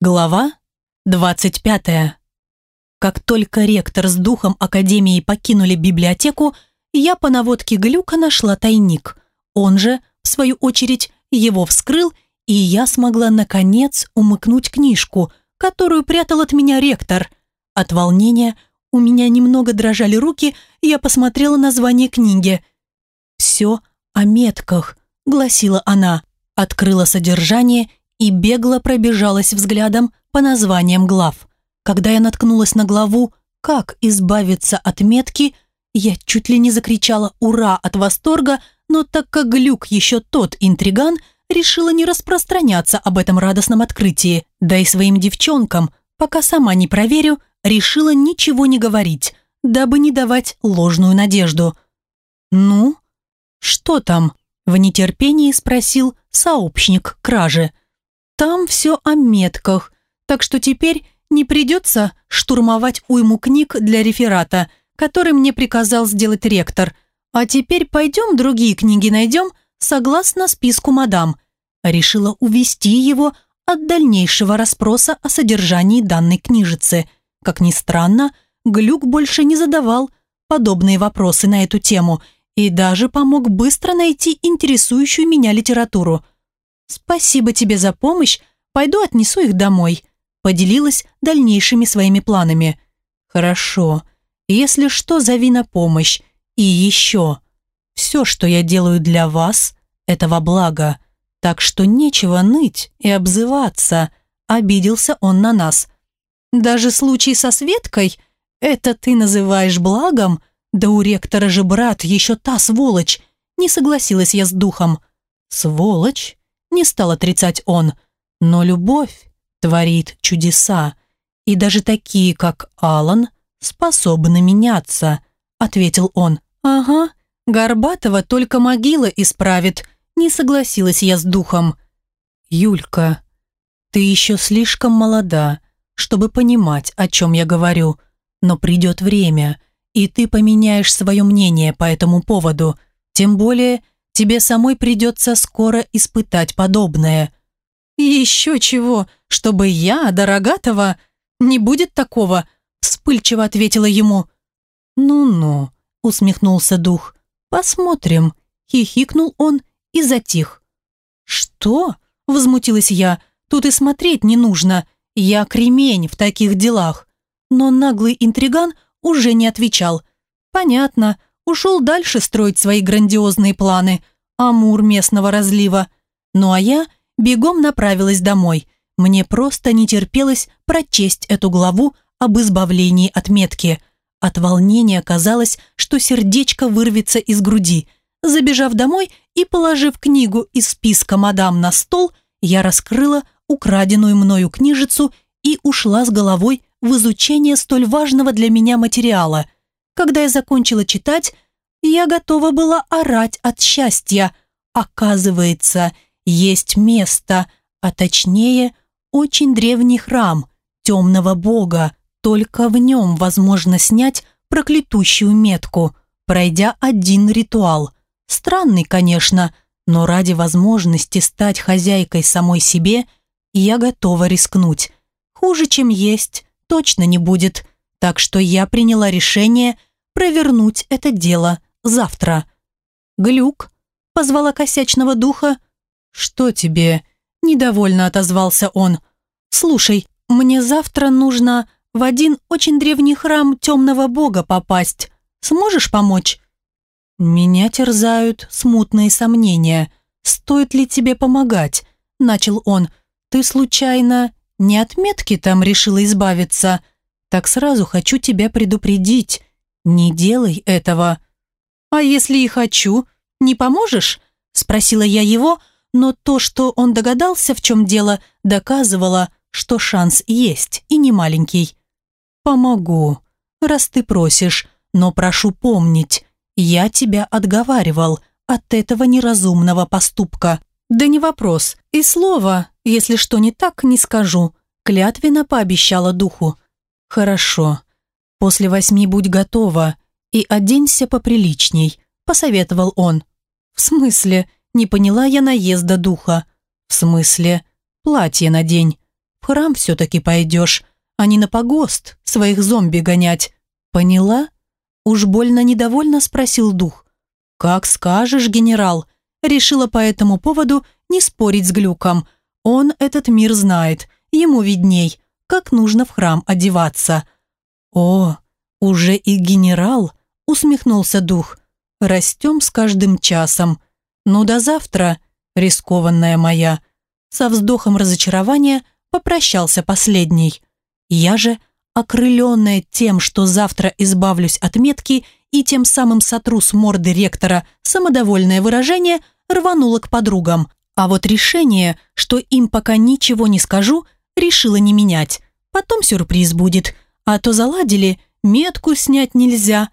Глава 25. Как только ректор с духом Академии покинули библиотеку, я по наводке Глюка нашла тайник. Он же, в свою очередь, его вскрыл, и я смогла, наконец, умыкнуть книжку, которую прятал от меня ректор. От волнения у меня немного дрожали руки, я посмотрела название книги. «Все о метках», — гласила она. Открыла содержание и бегло пробежалась взглядом по названиям глав. Когда я наткнулась на главу «Как избавиться от метки», я чуть ли не закричала «Ура!» от восторга, но так как Глюк еще тот интриган, решила не распространяться об этом радостном открытии, да и своим девчонкам, пока сама не проверю, решила ничего не говорить, дабы не давать ложную надежду. «Ну, что там?» – в нетерпении спросил сообщник кражи – там все о метках, так что теперь не придется штурмовать уйму книг для реферата, который мне приказал сделать ректор. А теперь пойдем другие книги найдем, согласно списку мадам. Решила увести его от дальнейшего расспроса о содержании данной книжицы. Как ни странно, Глюк больше не задавал подобные вопросы на эту тему и даже помог быстро найти интересующую меня литературу – «Спасибо тебе за помощь, пойду отнесу их домой», поделилась дальнейшими своими планами. «Хорошо. Если что, зови на помощь. И еще. Все, что я делаю для вас, это во благо. Так что нечего ныть и обзываться», обиделся он на нас. «Даже случай со Светкой? Это ты называешь благом? Да у ректора же брат еще та сволочь!» Не согласилась я с духом. «Сволочь?» Не стал отрицать он. Но любовь творит чудеса, и даже такие, как Алан, способны меняться, ответил он. Ага, Горбатова только могила исправит, не согласилась я с духом. Юлька, ты еще слишком молода, чтобы понимать, о чем я говорю, но придет время, и ты поменяешь свое мнение по этому поводу, тем более Тебе самой придется скоро испытать подобное. Еще чего, чтобы я, дорогатого, не будет такого, вспыльчиво ответила ему. Ну-ну, усмехнулся дух. Посмотрим, хихикнул он и затих. Что? Возмутилась я. Тут и смотреть не нужно. Я кремень в таких делах. Но наглый интриган уже не отвечал. Понятно, ушел дальше строить свои грандиозные планы. Амур местного разлива. Ну а я бегом направилась домой. Мне просто не терпелось прочесть эту главу об избавлении от метки. От волнения казалось, что сердечко вырвется из груди. Забежав домой и положив книгу из списка мадам на стол, я раскрыла украденную мною книжицу и ушла с головой в изучение столь важного для меня материала. Когда я закончила читать, я готова была орать от счастья. Оказывается, есть место, а точнее, очень древний храм темного бога. Только в нем возможно снять проклятущую метку, пройдя один ритуал. Странный, конечно, но ради возможности стать хозяйкой самой себе я готова рискнуть. Хуже, чем есть, точно не будет. Так что я приняла решение провернуть это дело завтра. Глюк позвала косячного духа. «Что тебе?» – недовольно отозвался он. «Слушай, мне завтра нужно в один очень древний храм темного бога попасть. Сможешь помочь?» «Меня терзают смутные сомнения. Стоит ли тебе помогать?» – начал он. «Ты случайно не от метки там решила избавиться? Так сразу хочу тебя предупредить. Не делай этого. «А если и хочу, не поможешь?» – спросила я его, но то, что он догадался, в чем дело, доказывало, что шанс есть и не маленький. «Помогу, раз ты просишь, но прошу помнить, я тебя отговаривал от этого неразумного поступка. Да не вопрос, и слова, если что не так, не скажу», клятвенно пообещала духу. «Хорошо, после восьми будь готова, и оденься поприличней», – посоветовал он. «В смысле?» – не поняла я наезда духа. «В смысле? Платье надень». В храм все-таки пойдешь, а не на погост своих зомби гонять. Поняла? Уж больно недовольно спросил дух. Как скажешь, генерал. Решила по этому поводу не спорить с Глюком. Он этот мир знает, ему видней, как нужно в храм одеваться. О, уже и генерал, усмехнулся дух. Растем с каждым часом. Ну до завтра, рискованная моя. Со вздохом разочарования попрощался последний. Я же, окрыленная тем, что завтра избавлюсь от метки и тем самым сотру с морды ректора самодовольное выражение, рванула к подругам. А вот решение, что им пока ничего не скажу, решила не менять. Потом сюрприз будет. А то заладили, метку снять нельзя.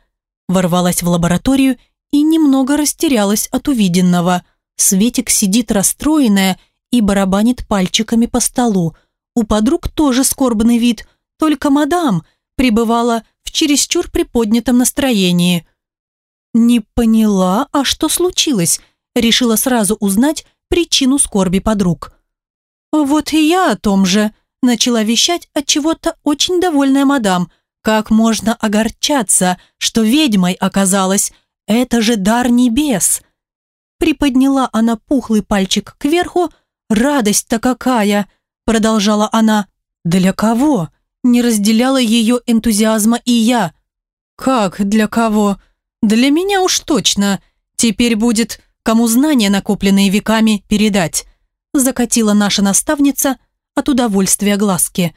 Ворвалась в лабораторию и немного растерялась от увиденного. Светик сидит расстроенная и барабанит пальчиками по столу. У подруг тоже скорбный вид, только мадам пребывала в чересчур приподнятом настроении. «Не поняла, а что случилось?» Решила сразу узнать причину скорби подруг. «Вот и я о том же», начала вещать от чего-то очень довольная мадам. «Как можно огорчаться, что ведьмой оказалась? Это же дар небес!» Приподняла она пухлый пальчик кверху. «Радость-то какая!» Продолжала она. «Для кого?» Не разделяла ее энтузиазма и я. «Как для кого?» «Для меня уж точно. Теперь будет, кому знания, накопленные веками, передать». Закатила наша наставница от удовольствия глазки.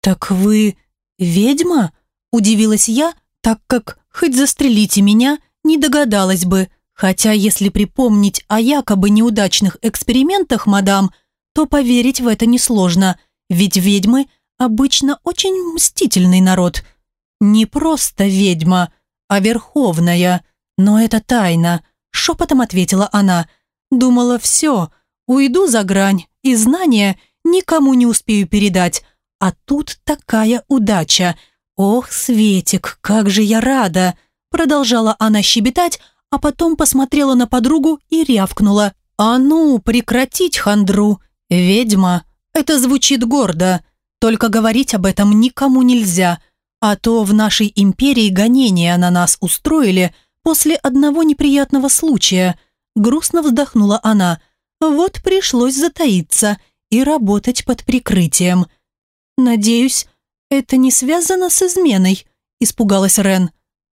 «Так вы ведьма?» Удивилась я, так как, хоть застрелите меня, не догадалась бы. Хотя, если припомнить о якобы неудачных экспериментах, мадам, то поверить в это несложно, ведь ведьмы обычно очень мстительный народ. Не просто ведьма, а верховная, но это тайна, шепотом ответила она. Думала, все, уйду за грань, и знания никому не успею передать. А тут такая удача. Ох, Светик, как же я рада! Продолжала она щебетать, а потом посмотрела на подругу и рявкнула. «А ну, прекратить хандру! Ведьма! Это звучит гордо, только говорить об этом никому нельзя, а то в нашей империи гонения на нас устроили после одного неприятного случая». Грустно вздохнула она. «Вот пришлось затаиться и работать под прикрытием». «Надеюсь, это не связано с изменой», испугалась Рен.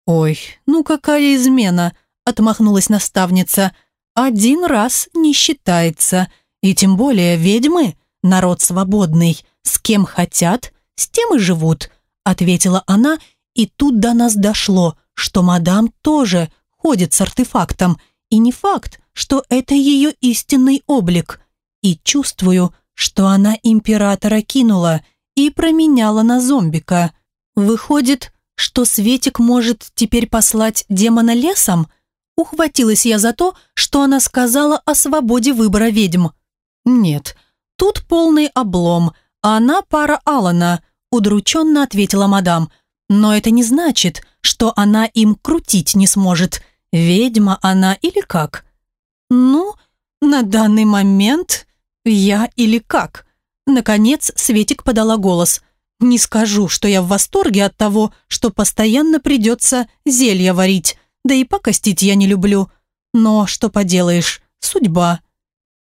«Ой, ну какая измена?» отмахнулась наставница. «Один раз не считается, и тем более ведьмы – народ свободный, с кем хотят, с тем и живут», ответила она, и тут до нас дошло, что мадам тоже ходит с артефактом, и не факт, что это ее истинный облик. И чувствую, что она императора кинула и променяла на зомбика. Выходит, что Светик может теперь послать демона лесом – Ухватилась я за то, что она сказала о свободе выбора ведьм. «Нет, тут полный облом, а она пара Алана», удрученно ответила мадам. «Но это не значит, что она им крутить не сможет. Ведьма она или как?» «Ну, на данный момент я или как?» Наконец Светик подала голос. «Не скажу, что я в восторге от того, что постоянно придется зелья варить. Да и покостить я не люблю. Но что поделаешь, судьба.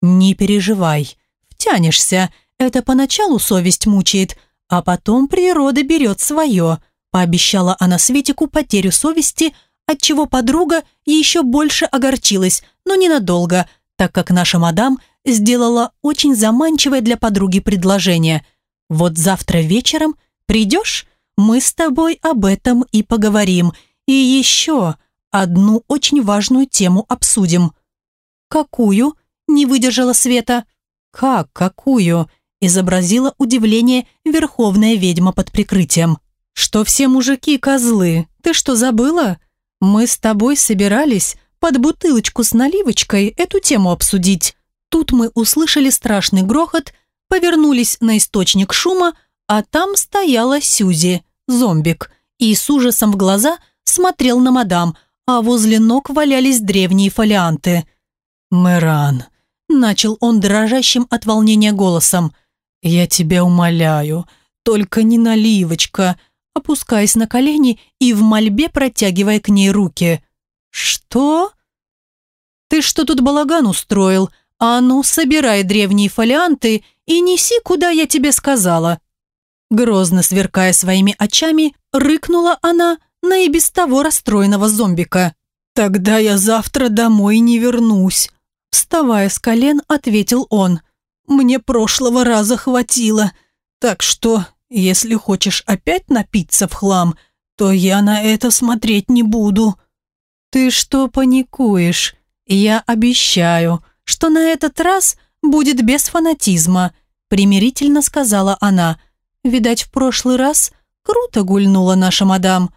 Не переживай, втянешься. Это поначалу совесть мучает, а потом природа берет свое. Пообещала она Светику потерю совести, отчего подруга еще больше огорчилась, но ненадолго, так как наша мадам сделала очень заманчивое для подруги предложение. «Вот завтра вечером придешь, мы с тобой об этом и поговорим. И еще, одну очень важную тему обсудим». «Какую?» – не выдержала Света. «Как какую?» – изобразила удивление верховная ведьма под прикрытием. «Что все мужики козлы? Ты что, забыла? Мы с тобой собирались под бутылочку с наливочкой эту тему обсудить». Тут мы услышали страшный грохот, повернулись на источник шума, а там стояла Сюзи, зомбик, и с ужасом в глаза смотрел на мадам, а возле ног валялись древние фолианты. «Мэран», — начал он дрожащим от волнения голосом, «Я тебя умоляю, только не наливочка», опускаясь на колени и в мольбе протягивая к ней руки. «Что?» «Ты что тут балаган устроил? А ну, собирай древние фолианты и неси, куда я тебе сказала». Грозно сверкая своими очами, рыкнула она на и без того расстроенного зомбика. «Тогда я завтра домой не вернусь», вставая с колен, ответил он. «Мне прошлого раза хватило, так что, если хочешь опять напиться в хлам, то я на это смотреть не буду». «Ты что паникуешь? Я обещаю, что на этот раз будет без фанатизма», примирительно сказала она. «Видать, в прошлый раз круто гульнула наша мадам».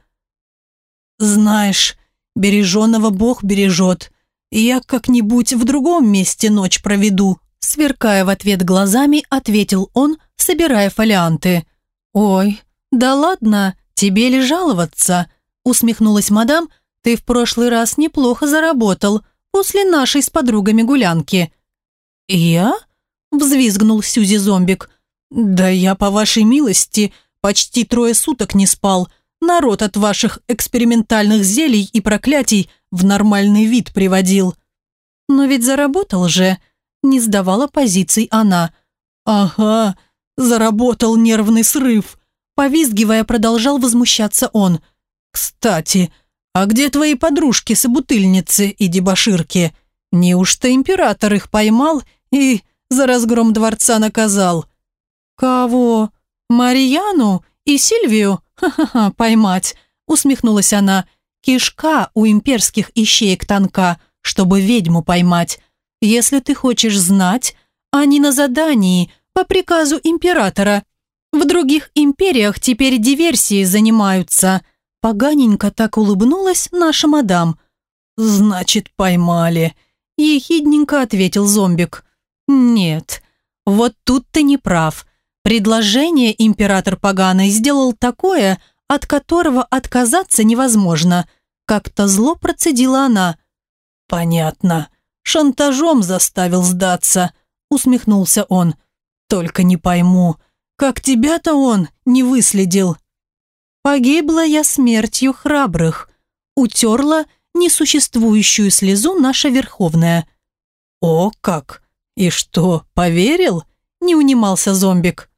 «Знаешь, береженого Бог бережет. Я как-нибудь в другом месте ночь проведу», сверкая в ответ глазами, ответил он, собирая фолианты. «Ой, да ладно, тебе ли жаловаться?» усмехнулась мадам, «ты в прошлый раз неплохо заработал после нашей с подругами гулянки». «Я?» – взвизгнул Сюзи Зомбик. «Да я, по вашей милости, почти трое суток не спал. Народ от ваших экспериментальных зелий и проклятий в нормальный вид приводил». «Но ведь заработал же», – не сдавала позиций она. «Ага, заработал нервный срыв», – повизгивая, продолжал возмущаться он. «Кстати, а где твои подружки-собутыльницы и дебоширки? Неужто император их поймал и за разгром дворца наказал?» «Кого? Марьяну и Сильвию? Ха-ха-ха, поймать!» усмехнулась она. «Кишка у имперских ищеек тонка, чтобы ведьму поймать. Если ты хочешь знать, они на задании, по приказу императора. В других империях теперь диверсии занимаются». Поганенько так улыбнулась наша мадам. «Значит, поймали», – ехидненько ответил зомбик. «Нет, вот тут ты не прав. Предложение император поганый сделал такое, от которого отказаться невозможно. Как-то зло процедила она. «Понятно. Шантажом заставил сдаться», — усмехнулся он. «Только не пойму, как тебя-то он не выследил?» «Погибла я смертью храбрых», — утерла несуществующую слезу наша Верховная. «О, как! И что, поверил?» — не унимался зомбик.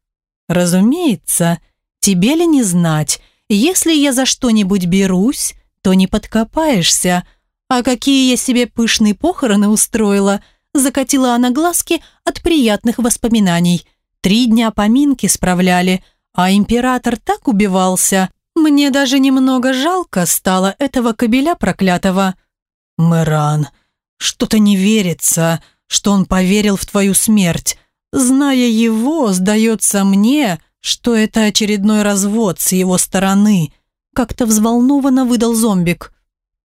«Разумеется, тебе ли не знать, если я за что-нибудь берусь, то не подкопаешься. А какие я себе пышные похороны устроила!» Закатила она глазки от приятных воспоминаний. Три дня поминки справляли, а император так убивался. Мне даже немного жалко стало этого кобеля проклятого. «Мэран, что-то не верится, что он поверил в твою смерть. Зная его, сдается мне, что это очередной развод с его стороны. Как-то взволнованно выдал зомбик.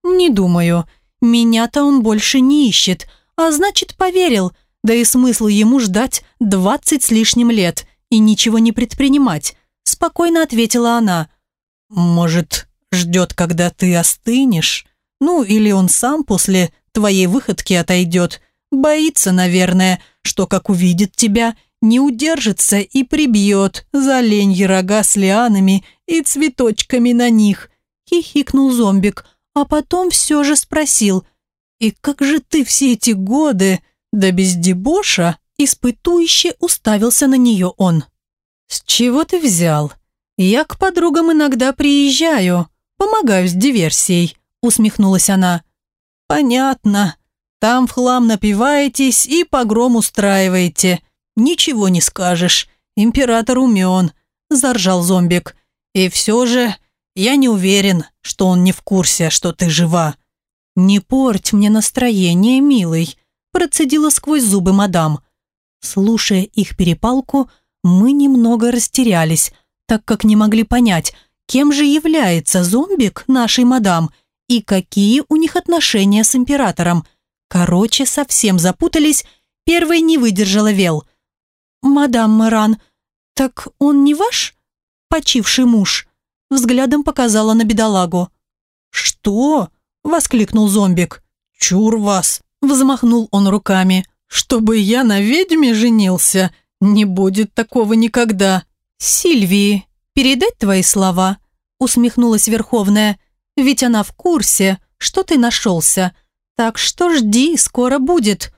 Не думаю. Меня-то он больше не ищет, а значит поверил. Да и смысл ему ждать двадцать с лишним лет и ничего не предпринимать. Спокойно ответила она. Может, ждет, когда ты остынешь? Ну, или он сам после твоей выходки отойдет. Боится, наверное, что как увидит тебя, не удержится и прибьет за оленьи рога с лианами и цветочками на них. Хихикнул зомбик, а потом все же спросил, «И как же ты все эти годы, да без дебоша?» Испытующе уставился на нее он. «С чего ты взял? Я к подругам иногда приезжаю, помогаю с диверсией», усмехнулась она. «Понятно. Там в хлам напиваетесь и погром устраиваете. Ничего не скажешь. Император умен», – заржал зомбик. «И все же я не уверен, что он не в курсе, что ты жива». «Не порть мне настроение, милый», – процедила сквозь зубы мадам. Слушая их перепалку, мы немного растерялись, так как не могли понять, кем же является зомбик нашей мадам и какие у них отношения с императором – Короче, совсем запутались. Первой не выдержала Вел. «Мадам Маран, так он не ваш почивший муж?» Взглядом показала на бедолагу. «Что?» – воскликнул зомбик. «Чур вас!» – взмахнул он руками. «Чтобы я на ведьме женился? Не будет такого никогда. Сильвии, передать твои слова? Усмехнулась Верховная. Ведь она в курсе, что ты нашелся. Так что жди, скоро будет.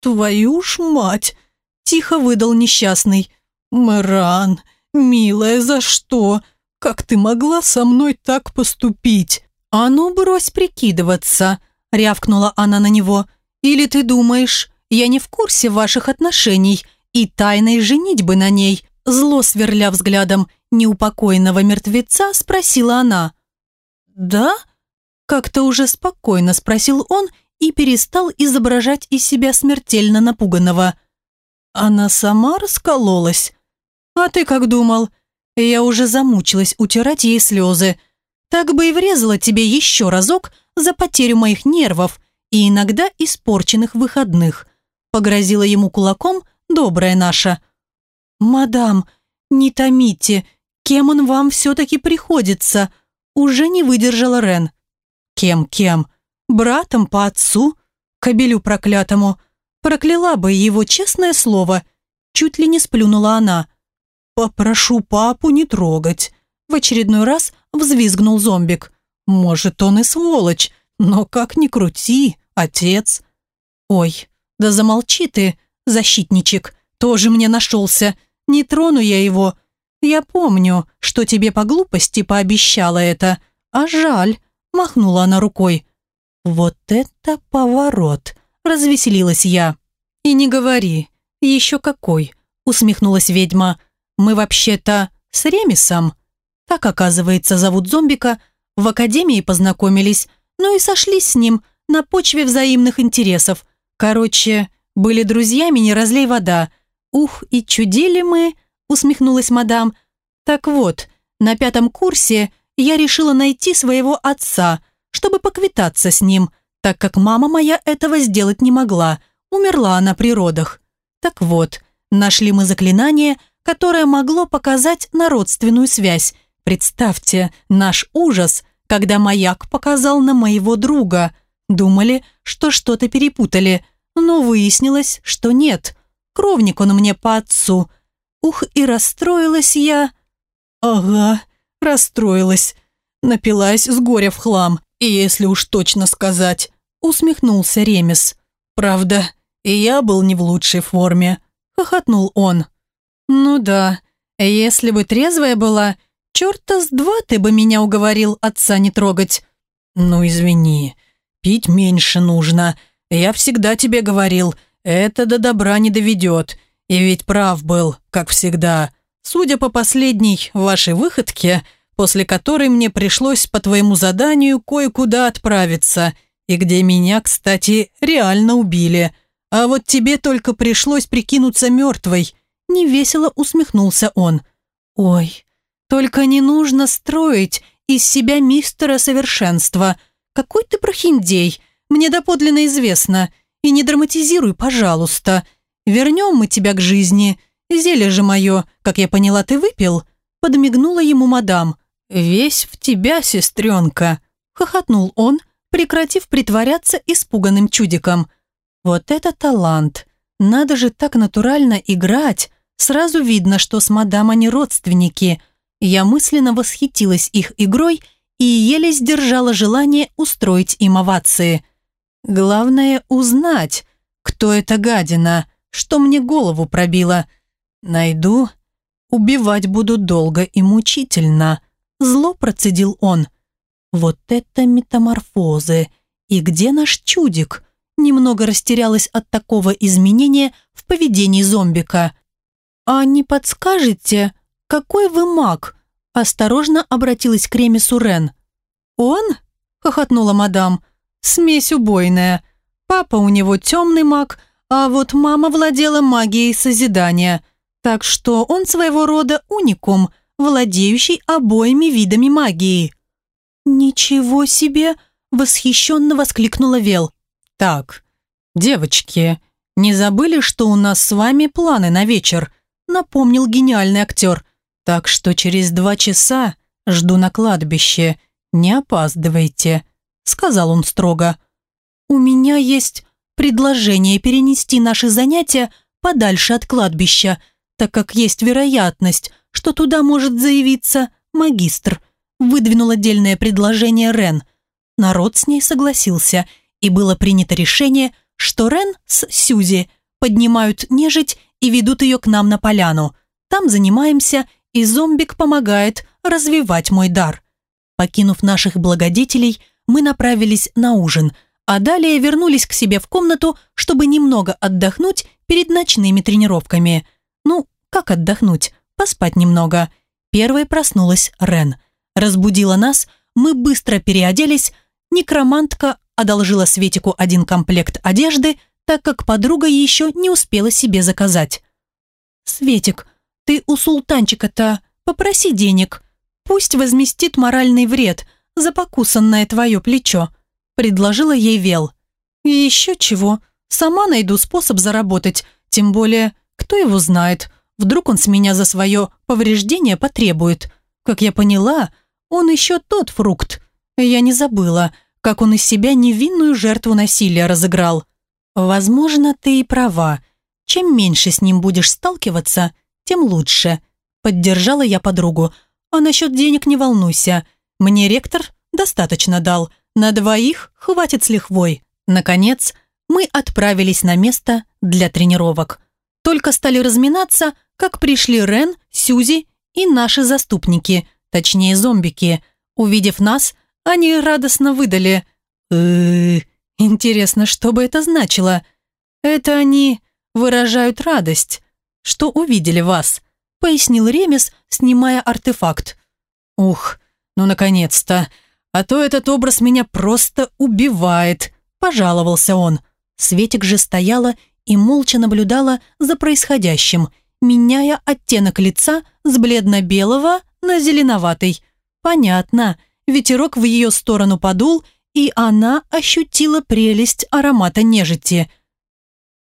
Твою ж мать! Тихо выдал несчастный. Мэран, милая, за что? Как ты могла со мной так поступить? А ну брось прикидываться, рявкнула она на него. Или ты думаешь, я не в курсе ваших отношений и тайной женитьбы на ней?» Зло сверля взглядом неупокоенного мертвеца, спросила она. «Да?» Как-то уже спокойно спросил он и перестал изображать из себя смертельно напуганного. Она сама раскололась. «А ты как думал?» Я уже замучилась утирать ей слезы. Так бы и врезала тебе еще разок за потерю моих нервов и иногда испорченных выходных. Погрозила ему кулаком добрая наша. «Мадам, не томите, кем он вам все-таки приходится?» Уже не выдержала Рен. «Кем-кем? Братом по отцу? Кобелю проклятому. Прокляла бы его честное слово. Чуть ли не сплюнула она. «Попрошу папу не трогать». В очередной раз взвизгнул зомбик. «Может, он и сволочь, но как ни крути, отец». «Ой, да замолчи ты, защитничек, тоже мне нашелся. Не трону я его. Я помню, что тебе по глупости пообещала это. А жаль, махнула она рукой. Вот это поворот, развеселилась я. И не говори, еще какой, усмехнулась ведьма. Мы вообще-то с Ремисом. Так, оказывается, зовут зомбика. В академии познакомились, ну и сошлись с ним на почве взаимных интересов. Короче, были друзьями, не разлей вода. Ух, и чудили мы, усмехнулась мадам. Так вот, на пятом курсе я решила найти своего отца, чтобы поквитаться с ним, так как мама моя этого сделать не могла. Умерла она при родах. Так вот, нашли мы заклинание, которое могло показать на родственную связь. Представьте, наш ужас, когда маяк показал на моего друга. Думали, что что-то перепутали – но выяснилось, что нет. Кровник он мне по отцу. Ух, и расстроилась я. Ага, расстроилась. Напилась с горя в хлам. И если уж точно сказать, усмехнулся Ремес. Правда, и я был не в лучшей форме. Хохотнул он. Ну да, если бы трезвая была, черта с два ты бы меня уговорил отца не трогать. Ну извини, пить меньше нужно. Я всегда тебе говорил, это до добра не доведет. И ведь прав был, как всегда. Судя по последней вашей выходке, после которой мне пришлось по твоему заданию кое-куда отправиться, и где меня, кстати, реально убили. А вот тебе только пришлось прикинуться мертвой». Невесело усмехнулся он. «Ой, только не нужно строить из себя мистера совершенства. Какой ты прохиндей!» Мне доподлинно известно. И не драматизируй, пожалуйста. Вернем мы тебя к жизни. Зелье же мое, как я поняла, ты выпил?» Подмигнула ему мадам. «Весь в тебя, сестренка!» Хохотнул он, прекратив притворяться испуганным чудиком. «Вот это талант! Надо же так натурально играть! Сразу видно, что с мадам они родственники!» Я мысленно восхитилась их игрой и еле сдержала желание устроить им овации – Главное узнать, кто эта гадина, что мне голову пробила. Найду, убивать буду долго и мучительно. Зло процедил он. Вот это метаморфозы. И где наш чудик? Немного растерялась от такого изменения в поведении зомбика. «А не подскажете, какой вы маг?» Осторожно обратилась к Ремесу Рен. «Он?» – хохотнула мадам – Смесь убойная. Папа у него темный маг, а вот мама владела магией созидания. Так что он своего рода уникум, владеющий обоими видами магии. «Ничего себе!» – восхищенно воскликнула Вел. «Так, девочки, не забыли, что у нас с вами планы на вечер?» – напомнил гениальный актер. «Так что через два часа жду на кладбище. Не опаздывайте» сказал он строго. «У меня есть предложение перенести наши занятия подальше от кладбища. так как есть вероятность, что туда может заявиться магистр. Выдвинул отдельное предложение Рен. Народ с ней согласился, и было принято решение, что Рен с Сюзи поднимают нежить и ведут ее к нам на поляну. Там занимаемся, и зомбик помогает развивать мой дар. Покинув наших благодетелей, мы направились на ужин, а далее вернулись к себе в комнату, чтобы немного отдохнуть перед ночными тренировками. Ну, как отдохнуть? Поспать немного. Первой проснулась Рен. Разбудила нас, мы быстро переоделись. Некромантка одолжила Светику один комплект одежды, так как подруга еще не успела себе заказать. «Светик, ты у султанчика-то попроси денег. Пусть возместит моральный вред за покусанное твое плечо», предложила ей Вел. «И еще чего, сама найду способ заработать, тем более, кто его знает, вдруг он с меня за свое повреждение потребует. Как я поняла, он еще тот фрукт. Я не забыла, как он из себя невинную жертву насилия разыграл. Возможно, ты и права. Чем меньше с ним будешь сталкиваться, тем лучше. Поддержала я подругу. А насчет денег не волнуйся. Мне ректор достаточно дал. На двоих хватит с лихвой. Наконец, мы отправились на место для тренировок. Только стали разминаться, как пришли Рен, Сюзи и наши заступники, точнее зомбики. Увидев нас, они радостно выдали э Интересно, что бы это значило? Это они выражают радость, что увидели вас, пояснил Ремес, снимая артефакт. Ух, ну наконец-то, а то этот образ меня просто убивает, пожаловался он. Светик же стояла и молча наблюдала за происходящим, меняя оттенок лица с бледно-белого на зеленоватый. Понятно, ветерок в ее сторону подул, и она ощутила прелесть аромата нежити.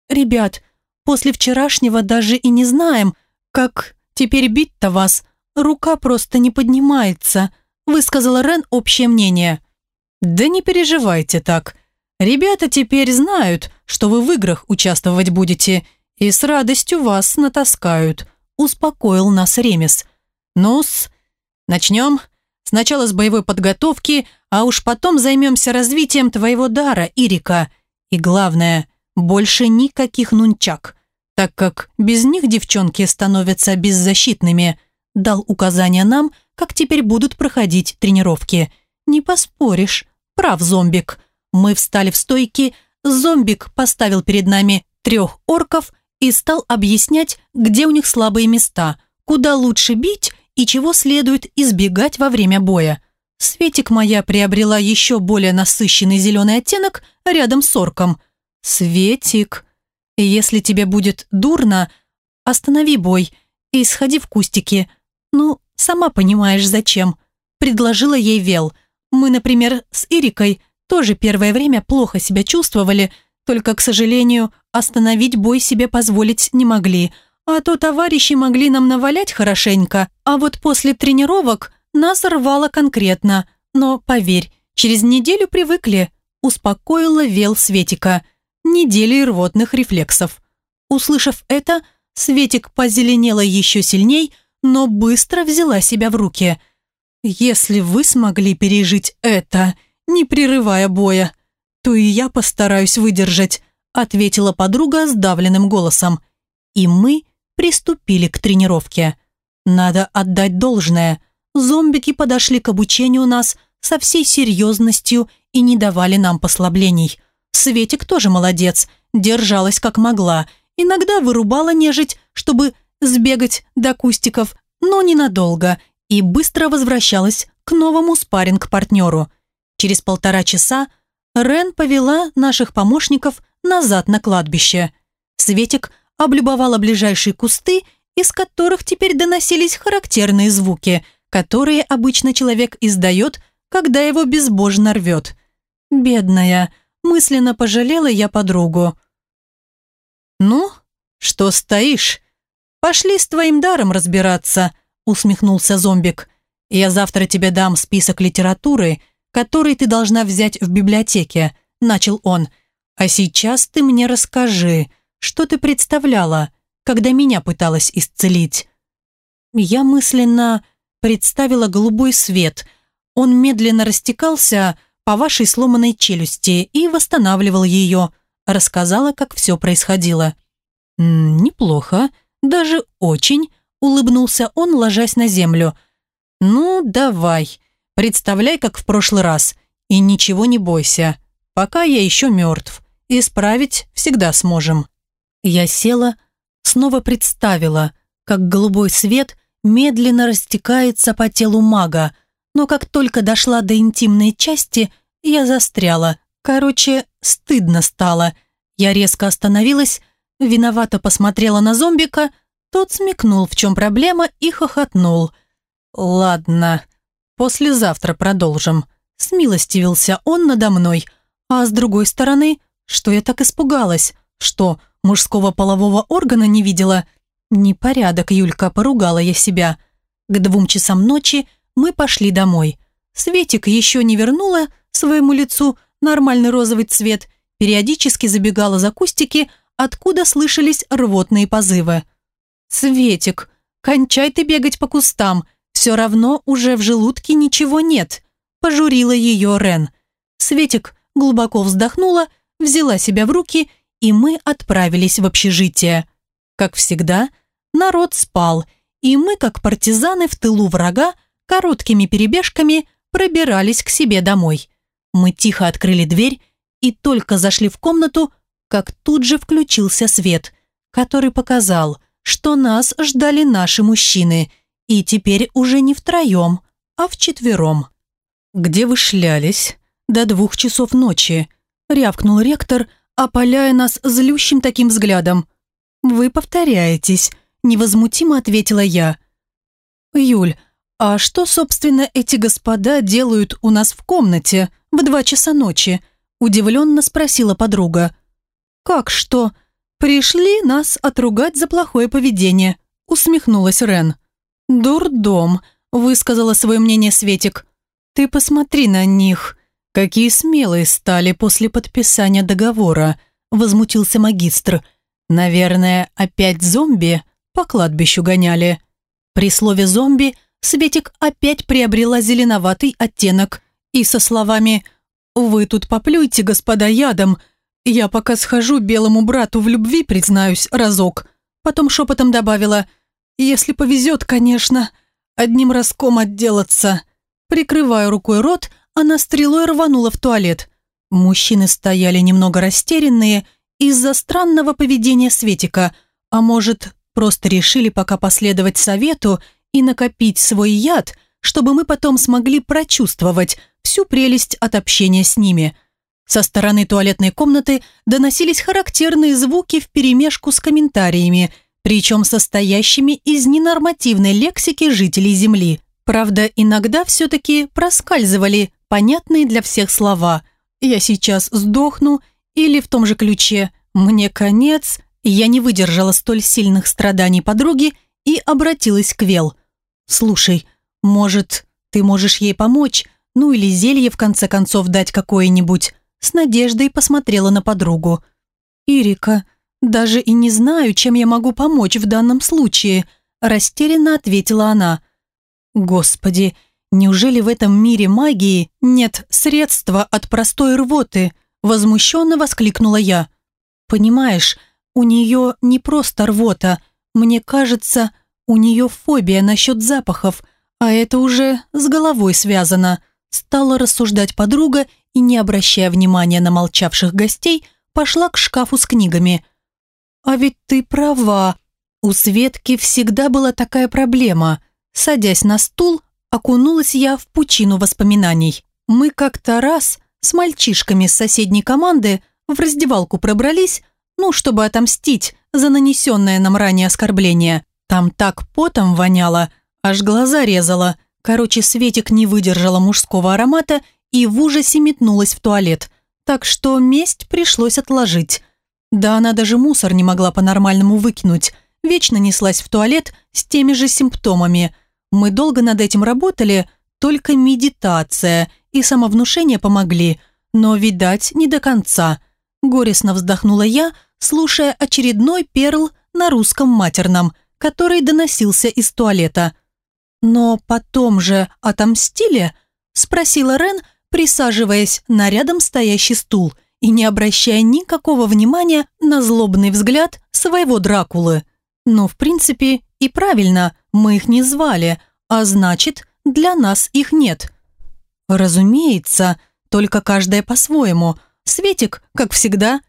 «Ребят, после вчерашнего даже и не знаем, как теперь бить-то вас. Рука просто не поднимается», высказала Рен общее мнение. «Да не переживайте так. Ребята теперь знают, что вы в играх участвовать будете, и с радостью вас натаскают», успокоил нас Ремес. «Ну-с, начнем. Сначала с боевой подготовки, а уж потом займемся развитием твоего дара, Ирика. И главное, больше никаких нунчак, так как без них девчонки становятся беззащитными», дал указания нам, как теперь будут проходить тренировки. «Не поспоришь. Прав, зомбик». Мы встали в стойки, зомбик поставил перед нами трех орков и стал объяснять, где у них слабые места, куда лучше бить и чего следует избегать во время боя. Светик моя приобрела еще более насыщенный зеленый оттенок рядом с орком. «Светик, если тебе будет дурно, останови бой и сходи в кустики. Ну, сама понимаешь, зачем», – предложила ей Вел. «Мы, например, с Ирикой тоже первое время плохо себя чувствовали, только, к сожалению, остановить бой себе позволить не могли. А то товарищи могли нам навалять хорошенько, а вот после тренировок нас рвало конкретно. Но, поверь, через неделю привыкли, успокоила Вел Светика. Недели рвотных рефлексов. Услышав это, Светик позеленела еще сильней, но быстро взяла себя в руки. «Если вы смогли пережить это», не прерывая боя, то и я постараюсь выдержать», ответила подруга сдавленным голосом. И мы приступили к тренировке. Надо отдать должное. Зомбики подошли к обучению нас со всей серьезностью и не давали нам послаблений. Светик тоже молодец, держалась как могла. Иногда вырубала нежить, чтобы сбегать до кустиков, но ненадолго, и быстро возвращалась к новому спарринг-партнеру – Через полтора часа Рен повела наших помощников назад на кладбище. Светик облюбовала ближайшие кусты, из которых теперь доносились характерные звуки, которые обычно человек издает, когда его безбожно рвет. «Бедная», мысленно пожалела я подругу. «Ну, что стоишь? Пошли с твоим даром разбираться», усмехнулся зомбик. «Я завтра тебе дам список литературы, который ты должна взять в библиотеке», – начал он. «А сейчас ты мне расскажи, что ты представляла? когда меня пыталась исцелить. Я мысленно представила голубой свет. Он медленно растекался по вашей сломанной челюсти и восстанавливал ее. Рассказала, как все происходило. «Неплохо, даже очень», — улыбнулся он, ложась на землю. «Ну, давай, представляй, как в прошлый раз, и ничего не бойся. Пока я еще мертв, исправить всегда сможем». Я села, снова представила, как голубой свет медленно растекается по телу мага, но как только дошла до интимной части, я застряла. Короче, стыдно стало. Я резко остановилась, виновато посмотрела на зомбика, тот смекнул, в чем проблема, и хохотнул. «Ладно, послезавтра продолжим», — смилостивился он надо мной. А с другой стороны, что я так испугалась? Что, мужского полового органа не видела? Непорядок, Юлька, поругала я себя. К двум часам ночи мы пошли домой. Светик еще не вернула своему лицу нормальный розовый цвет, периодически забегала за кустики, откуда слышались рвотные позывы. «Светик, кончай ты бегать по кустам, все равно уже в желудке ничего нет», пожурила ее Рен. Светик глубоко вздохнула, взяла себя в руки, и мы отправились в общежитие. Как всегда, народ спал, и мы, как партизаны в тылу врага, короткими перебежками пробирались к себе домой. Мы тихо открыли дверь и только зашли в комнату, как тут же включился свет, который показал, что нас ждали наши мужчины, и теперь уже не втроем, а вчетвером. «Где вы шлялись?» «До двух часов ночи», — рявкнул ректор, опаляя нас злющим таким взглядом. «Вы повторяетесь», — невозмутимо ответила я. «Юль, а что, собственно, эти господа делают у нас в комнате в два часа ночи?» — удивленно спросила подруга. «Как что? Пришли нас отругать за плохое поведение», — усмехнулась Рен. «Дурдом», — высказала свое мнение Светик. «Ты посмотри на них. Какие смелые стали после подписания договора», — возмутился магистр. «Наверное, опять зомби по кладбищу гоняли». При слове «зомби» Светик опять приобрела зеленоватый оттенок и со словами «Вы тут поплюйте, господа, ядом. Я пока схожу белому брату в любви, признаюсь, разок». Потом шепотом добавила «Если повезет, конечно, одним разком отделаться». Прикрывая рукой рот, она стрелой рванула в туалет. Мужчины стояли немного растерянные из-за странного поведения Светика, а может, просто решили пока последовать совету и накопить свой яд, чтобы мы потом смогли прочувствовать всю прелесть от общения с ними. Со стороны туалетной комнаты доносились характерные звуки вперемешку с комментариями, причем состоящими из ненормативной лексики жителей Земли. Правда, иногда все-таки проскальзывали понятные для всех слова «я сейчас сдохну» или в том же ключе «мне конец», я не выдержала столь сильных страданий подруги и обратилась к Вел. «Слушай, может, ты можешь ей помочь, ну или зелье в конце концов дать какое-нибудь?» С надеждой посмотрела на подругу. «Ирика, даже и не знаю, чем я могу помочь в данном случае», растерянно ответила она. «Господи, неужели в этом мире магии нет средства от простой рвоты?» возмущенно воскликнула я. «Понимаешь, у нее не просто рвота. Мне кажется, у нее фобия насчет запахов, а это уже с головой связано. Стала рассуждать подруга и, не обращая внимания на молчавших гостей, пошла к шкафу с книгами. «А ведь ты права. У Светки всегда была такая проблема. Садясь на стул, окунулась я в пучину воспоминаний. Мы как-то раз с мальчишками с соседней команды в раздевалку пробрались, ну, чтобы отомстить за нанесенное нам ранее оскорбление. Там так потом воняло, аж глаза резало. Короче, Светик не выдержала мужского аромата и в ужасе метнулась в туалет. Так что месть пришлось отложить. Да она даже мусор не могла по-нормальному выкинуть. Вечно неслась в туалет с теми же симптомами. Мы долго над этим работали, только медитация и самовнушение помогли, но, видать, не до конца. Горестно вздохнула я, слушая очередной перл на русском матерном, который доносился из туалета. «Но потом же отомстили?» – спросила Рен, присаживаясь на рядом стоящий стул и не обращая никакого внимания на злобный взгляд своего Дракулы. «Ну, в принципе, и правильно, мы их не звали, а значит, для нас их нет». «Разумеется, только каждая по-своему. Светик, как всегда,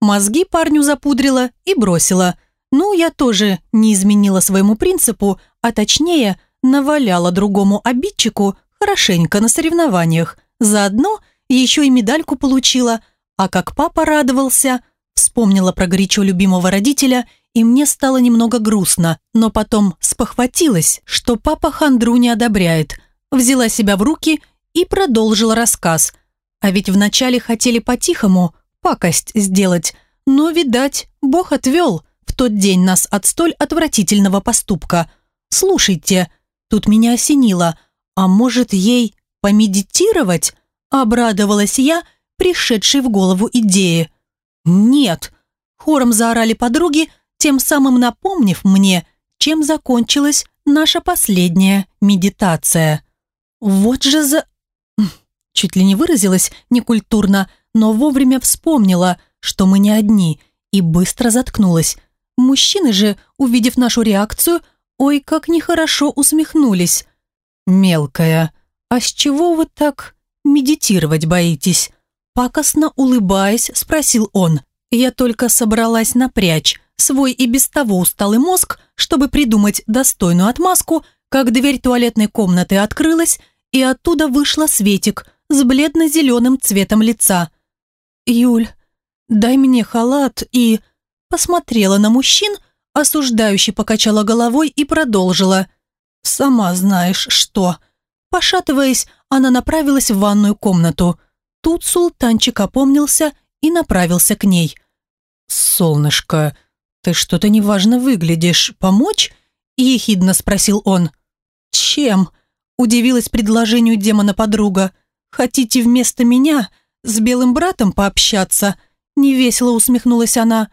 мозги парню запудрила и бросила. Ну, я тоже не изменила своему принципу, а точнее, наваляла другому обидчику хорошенько на соревнованиях. Заодно еще и медальку получила, а как папа радовался, вспомнила про горячо любимого родителя, и мне стало немного грустно, но потом спохватилась, что папа хандру не одобряет, взяла себя в руки и продолжила рассказ. А ведь вначале хотели по-тихому пакость сделать, но, видать, Бог отвел в тот день нас от столь отвратительного поступка. Слушайте, тут меня осенило, а может ей помедитировать? Обрадовалась я, пришедшей в голову идеи. Нет, хором заорали подруги, тем самым напомнив мне, чем закончилась наша последняя медитация. Вот же за... Чуть ли не выразилась некультурно, но вовремя вспомнила, что мы не одни, и быстро заткнулась. Мужчины же, увидев нашу реакцию, ой, как нехорошо усмехнулись. «Мелкая, а с чего вы так медитировать боитесь?» Пакостно улыбаясь, спросил он. Я только собралась напрячь свой и без того усталый мозг, чтобы придумать достойную отмазку, как дверь туалетной комнаты открылась, и оттуда вышла Светик с бледно-зеленым цветом лица. «Юль, дай мне халат и...» Посмотрела на мужчин, осуждающе покачала головой и продолжила. «Сама знаешь, что...» Пошатываясь, она направилась в ванную комнату. Тут султанчик опомнился и направился к ней. «Солнышко, ты что-то неважно выглядишь. Помочь?» – ехидно спросил он. «Чем?» – удивилась предложению демона подруга. «Хотите вместо меня с белым братом пообщаться?» Невесело усмехнулась она.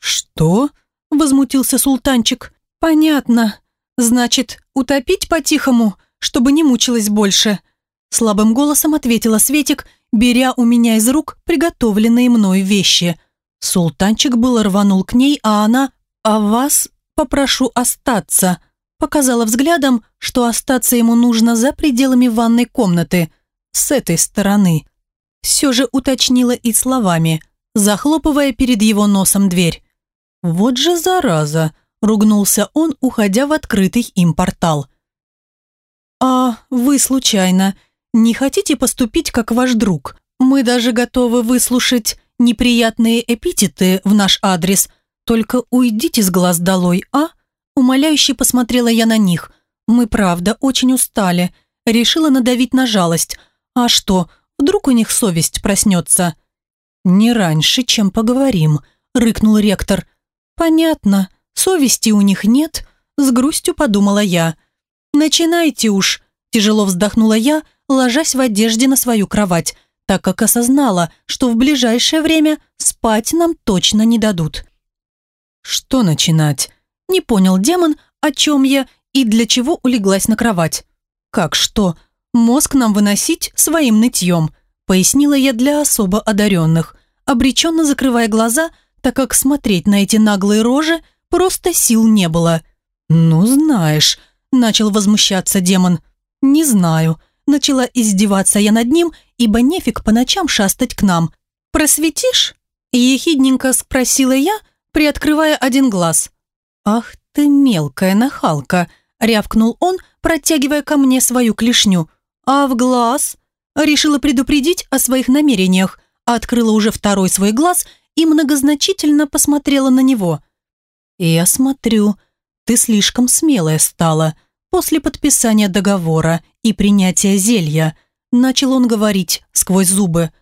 «Что?» – возмутился султанчик. «Понятно. Значит, утопить по-тихому, чтобы не мучилась больше?» Слабым голосом ответила Светик, беря у меня из рук приготовленные мною вещи. Султанчик было рванул к ней, а она «А вас попрошу остаться», показала взглядом, что остаться ему нужно за пределами ванной комнаты, с этой стороны. Все же уточнила и словами, захлопывая перед его носом дверь. «Вот же зараза!» – ругнулся он, уходя в открытый им портал. «А вы, случайно, не хотите поступить как ваш друг? Мы даже готовы выслушать неприятные эпитеты в наш адрес. Только уйдите с глаз долой, а?» Умоляюще посмотрела я на них. Мы, правда, очень устали. Решила надавить на жалость. А что, вдруг у них совесть проснется? «Не раньше, чем поговорим», — рыкнул ректор. «Понятно, совести у них нет», — с грустью подумала я. «Начинайте уж», — тяжело вздохнула я, ложась в одежде на свою кровать, так как осознала, что в ближайшее время спать нам точно не дадут. «Что начинать?» Не понял демон, о чем я и для чего улеглась на кровать. «Как что? Мозг нам выносить своим нытьем», пояснила я для особо одаренных, обреченно закрывая глаза, так как смотреть на эти наглые рожи просто сил не было. «Ну, знаешь», – начал возмущаться демон. «Не знаю», – начала издеваться я над ним, ибо нефиг по ночам шастать к нам. «Просветишь?» – ехидненько спросила я, приоткрывая один глаз. «Ах ты мелкая нахалка!» – рявкнул он, протягивая ко мне свою клешню. «А в глаз?» Решила предупредить о своих намерениях, открыла уже второй свой глаз и многозначительно посмотрела на него. «Я смотрю, ты слишком смелая стала после подписания договора и принятия зелья», начал он говорить сквозь зубы.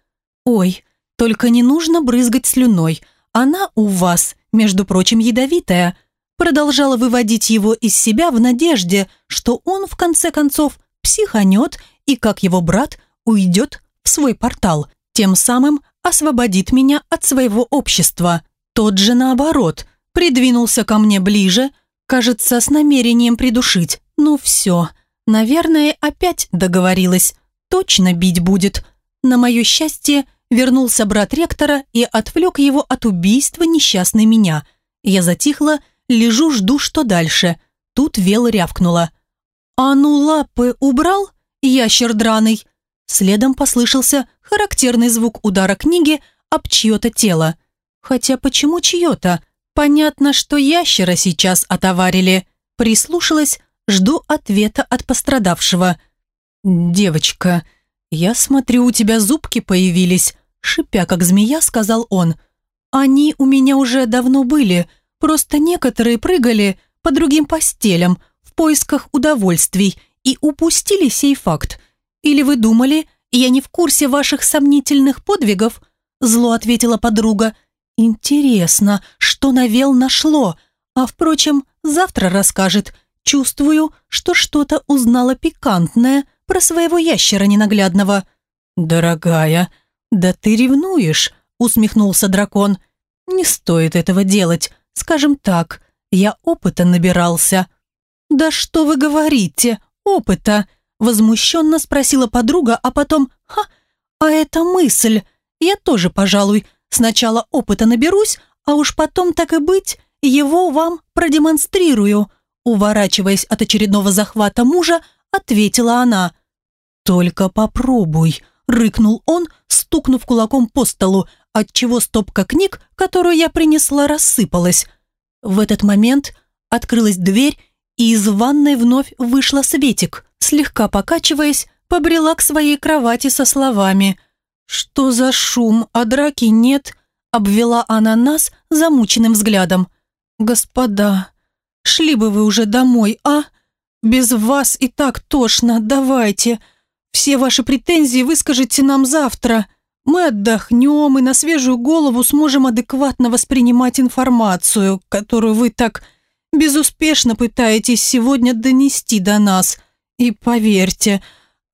«Ой, только не нужно брызгать слюной, она у вас, между прочим, ядовитая», продолжала выводить его из себя в надежде, что он, в конце концов, психанет и, как его брат, уйдет в свой портал, тем самым освободит меня от своего общества. Тот же наоборот, придвинулся ко мне ближе, кажется, с намерением придушить. Ну все, наверное, опять договорилась. Точно бить будет. На мое счастье, вернулся брат ректора и отвлек его от убийства несчастной меня. Я затихла, лежу, жду, что дальше. Тут Вел рявкнула. «А ну лапы убрал, ящер драный?» Следом послышался характерный звук удара книги об чье-то тело. Хотя почему чье-то? Понятно, что ящера сейчас отоварили. Прислушалась, жду ответа от пострадавшего. «Девочка, я смотрю, у тебя зубки появились», шипя как змея, сказал он. «Они у меня уже давно были, просто некоторые прыгали по другим постелям в поисках удовольствий и упустили сей факт. Или вы думали, я не в курсе ваших сомнительных подвигов?» Зло ответила подруга. «Интересно, что навел нашло? А, впрочем, завтра расскажет. Чувствую, что что-то узнала пикантное про своего ящера ненаглядного». «Дорогая, да ты ревнуешь», усмехнулся дракон. «Не стоит этого делать. Скажем так, я опыта набирался». «Да что вы говорите? Опыта?» Возмущенно спросила подруга, а потом «Ха, а это мысль. Я тоже, пожалуй, сначала опыта наберусь, а уж потом, так и быть, его вам продемонстрирую». Уворачиваясь от очередного захвата мужа, ответила она. «Только попробуй», — рыкнул он, стукнув кулаком по столу, отчего стопка книг, которую я принесла, рассыпалась. В этот момент открылась дверь, и из ванной вновь вышла Светик, слегка покачиваясь, побрела к своей кровати со словами «Что за шум, а драки нет?» обвела она нас замученным взглядом. «Господа, шли бы вы уже домой, а? Без вас и так тошно, давайте. Все ваши претензии выскажите нам завтра. Мы отдохнем и на свежую голову сможем адекватно воспринимать информацию, которую вы так безуспешно пытаетесь сегодня донести до нас. И поверьте,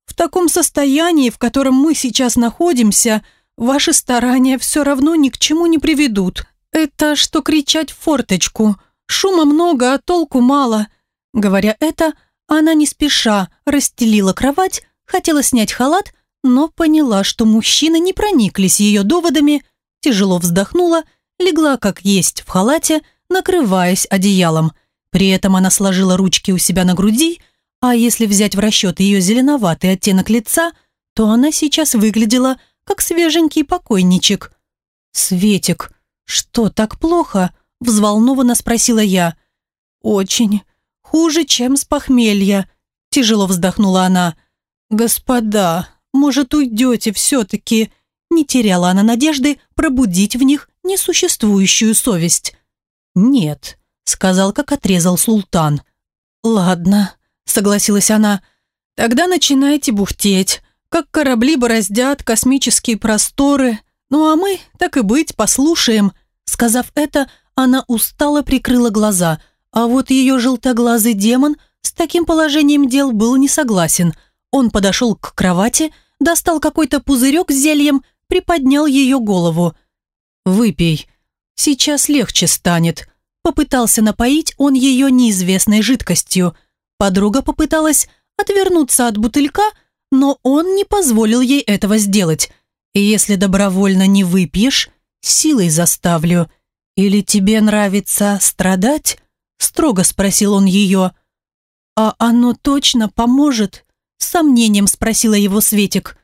в таком состоянии, в котором мы сейчас находимся, ваши старания все равно ни к чему не приведут. Это что кричать в форточку. Шума много, а толку мало. Говоря это, она не спеша расстелила кровать, хотела снять халат, но поняла, что мужчины не прониклись ее доводами, тяжело вздохнула, легла как есть в халате, накрываясь одеялом. При этом она сложила ручки у себя на груди, а если взять в расчет ее зеленоватый оттенок лица, то она сейчас выглядела как свеженький покойничек. «Светик, что так плохо?» – взволнованно спросила я. «Очень. Хуже, чем с похмелья», – тяжело вздохнула она. «Господа, может, уйдете все-таки?» Не теряла она надежды пробудить в них несуществующую совесть. «Нет», — сказал, как отрезал султан. «Ладно», — согласилась она, — «тогда начинайте бухтеть, как корабли бороздят космические просторы, ну а мы, так и быть, послушаем». Сказав это, она устало прикрыла глаза, а вот ее желтоглазый демон с таким положением дел был не согласен. Он подошел к кровати, достал какой-то пузырек с зельем, приподнял ее голову. «Выпей, сейчас легче станет», Попытался напоить он ее неизвестной жидкостью. Подруга попыталась отвернуться от бутылька, но он не позволил ей этого сделать. «Если добровольно не выпьешь, силой заставлю. Или тебе нравится страдать?» Строго спросил он ее. «А оно точно поможет?» С сомнением спросила его Светик.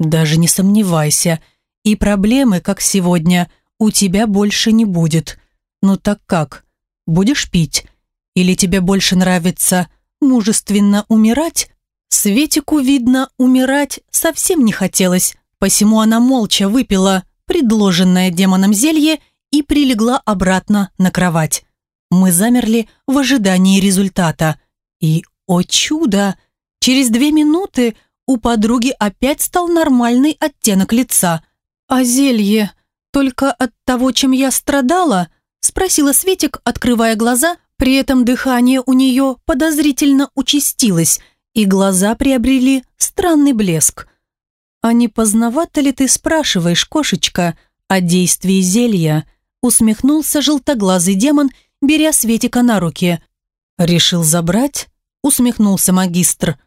«Даже не сомневайся. И проблемы, как сегодня, у тебя больше не будет. Ну так как? Будешь пить? Или тебе больше нравится мужественно умирать? Светику, видно, умирать совсем не хотелось, посему она молча выпила предложенное демоном зелье и прилегла обратно на кровать. Мы замерли в ожидании результата. И, о чудо, через две минуты у подруги опять стал нормальный оттенок лица. А зелье только от того, чем я страдала – Спросила Светик, открывая глаза, при этом дыхание у нее подозрительно участилось, и глаза приобрели странный блеск. «А не поздновато ли ты спрашиваешь, кошечка, о действии зелья?» Усмехнулся желтоглазый демон, беря Светика на руки. «Решил забрать?» – усмехнулся магистр.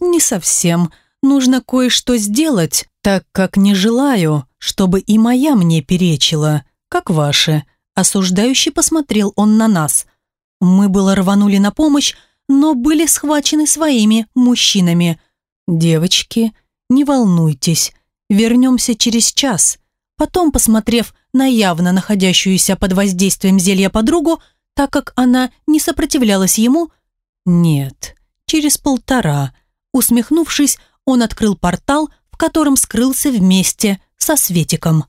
«Не совсем. Нужно кое-что сделать, так как не желаю, чтобы и моя мне перечила, как ваши». Осуждающий посмотрел он на нас. Мы было рванули на помощь, но были схвачены своими мужчинами. «Девочки, не волнуйтесь, вернемся через час». Потом, посмотрев на явно находящуюся под воздействием зелья подругу, так как она не сопротивлялась ему, «Нет, через полтора». Усмехнувшись, он открыл портал, в котором скрылся вместе со Светиком.